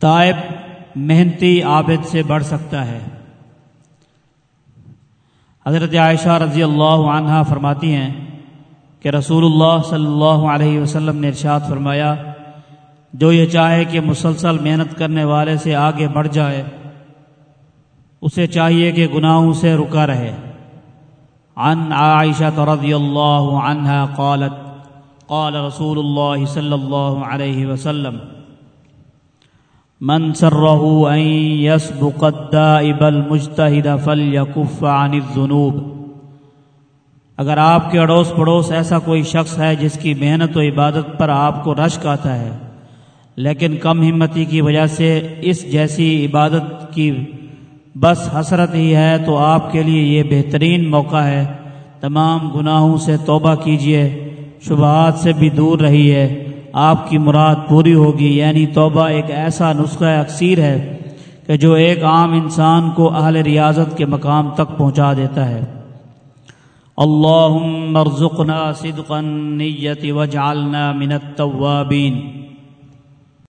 طائب محنتی عابد سے بڑھ سکتا ہے۔ حضرت عائشہ رضی اللہ عنہ فرماتی ہیں کہ رسول اللہ صلی اللہ علیہ وسلم نے ارشاد فرمایا، جو یہ چاہے کہ مسلسل محنت کرنے والے سے آگے بڑھ جائے، اسے چاہیے کہ گناہوں سے رکا رہے۔ عن عائشہ رضی اللہ عنہ قالت، قال رسول اللہ صلی اللہ علیہ وسلم من سره ان يسبق الدائب المجتهد فليكف عن الذنوب۔ اگر آپ کے اڑوس پڑوس ایسا کوئی شخص ہے جس کی محنت و عبادت پر آپ کو رشک آتا ہے، لیکن کم ہمتی کی وجہ سے اس جیسی عبادت کی بس حسرت ہی ہے، تو آپ کے لیے یہ بہترین موقع ہے۔ تمام گناہوں سے توبہ کیجیے شبہات سے بھی دور رہیے۔ آپ کی مراد پوری ہوگی یعنی توبہ ایک ایسا نسخہ اکثیر ہے کہ جو ایک عام انسان کو اہل ریاضت کے مقام تک پہنچا دیتا ہے۔ اللہم ارزقنا صدقا نیت وجعلنا من التوابین۔